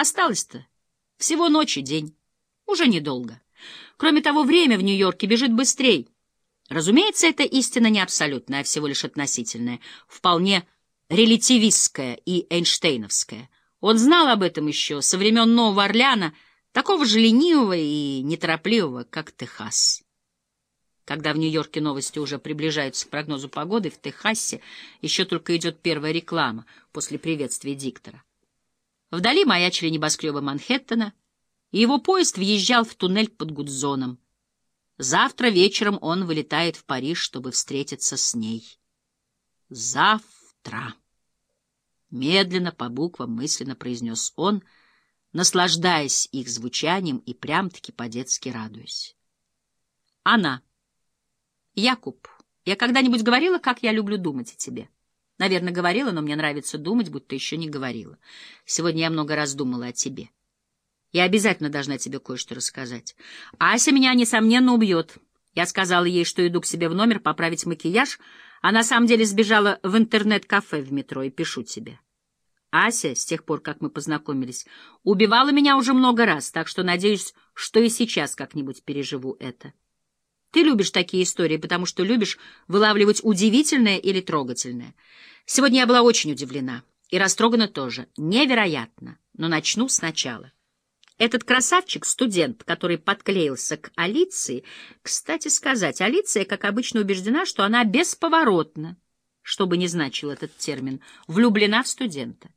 Осталось-то всего ночь и день. Уже недолго. Кроме того, время в Нью-Йорке бежит быстрее. Разумеется, эта истина не абсолютная, а всего лишь относительная, вполне релятивистская и эйнштейновская. Он знал об этом еще со времен Нового Орлеана, такого же ленивого и неторопливого, как Техас. Когда в Нью-Йорке новости уже приближаются к прогнозу погоды, в Техасе еще только идет первая реклама после приветствия диктора. Вдали маячили небоскребы Манхэттена, и его поезд въезжал в туннель под Гудзоном. Завтра вечером он вылетает в Париж, чтобы встретиться с ней. Завтра. Медленно, по буквам, мысленно произнес он, наслаждаясь их звучанием и прям-таки по-детски радуясь. Она. Якуб, я когда-нибудь говорила, как я люблю думать о тебе? Наверное, говорила, но мне нравится думать, будто еще не говорила. Сегодня я много раз думала о тебе. Я обязательно должна тебе кое-что рассказать. Ася меня, несомненно, убьет. Я сказала ей, что иду к себе в номер поправить макияж, а на самом деле сбежала в интернет-кафе в метро и пишу тебе. Ася, с тех пор, как мы познакомились, убивала меня уже много раз, так что надеюсь, что и сейчас как-нибудь переживу это. Ты любишь такие истории, потому что любишь вылавливать удивительное или трогательное. Сегодня я была очень удивлена. И растрогана тоже. Невероятно. Но начну сначала. Этот красавчик — студент, который подклеился к Алиции. Кстати сказать, Алиция, как обычно, убеждена, что она бесповоротно, что бы ни значил этот термин, влюблена в студента.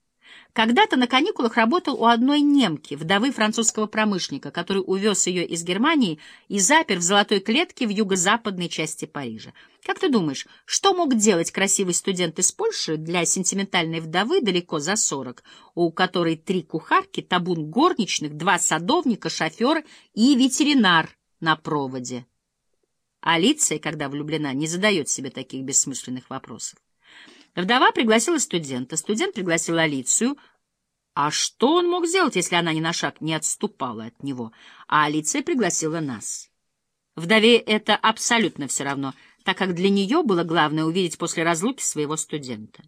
Когда-то на каникулах работал у одной немки, вдовы французского промышленника, который увез ее из Германии и запер в золотой клетке в юго-западной части Парижа. Как ты думаешь, что мог делать красивый студент из Польши для сентиментальной вдовы далеко за сорок, у которой три кухарки, табун горничных, два садовника, шофер и ветеринар на проводе? Алиция, когда влюблена, не задает себе таких бессмысленных вопросов. Вдова пригласила студента, студент пригласил Алицию. А что он мог сделать, если она ни на шаг не отступала от него? А Алиция пригласила нас. Вдове это абсолютно все равно, так как для нее было главное увидеть после разлуки своего студента.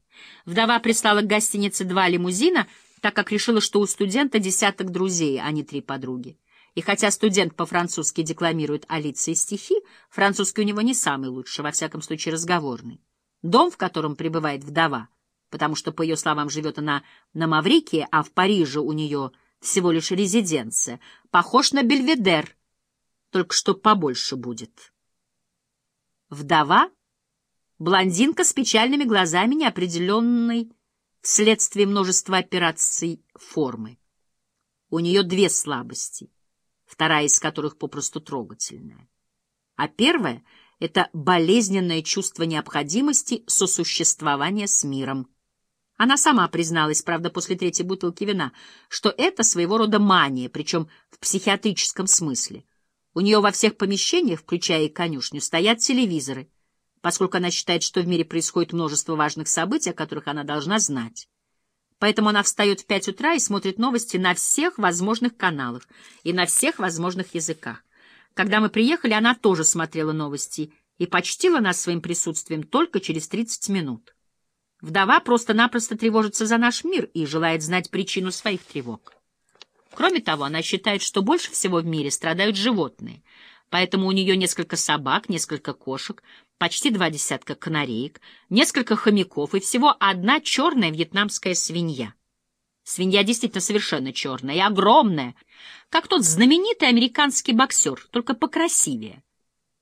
Вдова прислала к гостинице два лимузина, так как решила, что у студента десяток друзей, а не три подруги. И хотя студент по-французски декламирует Алиции стихи, французский у него не самый лучший, во всяком случае разговорный. Дом, в котором пребывает вдова, потому что, по ее словам, живет она на Маврикии, а в Париже у нее всего лишь резиденция, похож на Бельведер, только что побольше будет. Вдова — блондинка с печальными глазами, неопределенной вследствие множества операций формы. У нее две слабости, вторая из которых попросту трогательная. А первая — это болезненное чувство необходимости сосуществования с миром. Она сама призналась, правда, после третьей бутылки вина, что это своего рода мания, причем в психиатрическом смысле. У нее во всех помещениях, включая и конюшню, стоят телевизоры, поскольку она считает, что в мире происходит множество важных событий, о которых она должна знать. Поэтому она встает в пять утра и смотрит новости на всех возможных каналах и на всех возможных языках. Когда мы приехали, она тоже смотрела новости и почтила нас своим присутствием только через 30 минут. Вдова просто-напросто тревожится за наш мир и желает знать причину своих тревог. Кроме того, она считает, что больше всего в мире страдают животные, поэтому у нее несколько собак, несколько кошек, почти два десятка канареек, несколько хомяков и всего одна черная вьетнамская свинья. Свинья действительно совершенно черная и огромная, как тот знаменитый американский боксер, только покрасивее.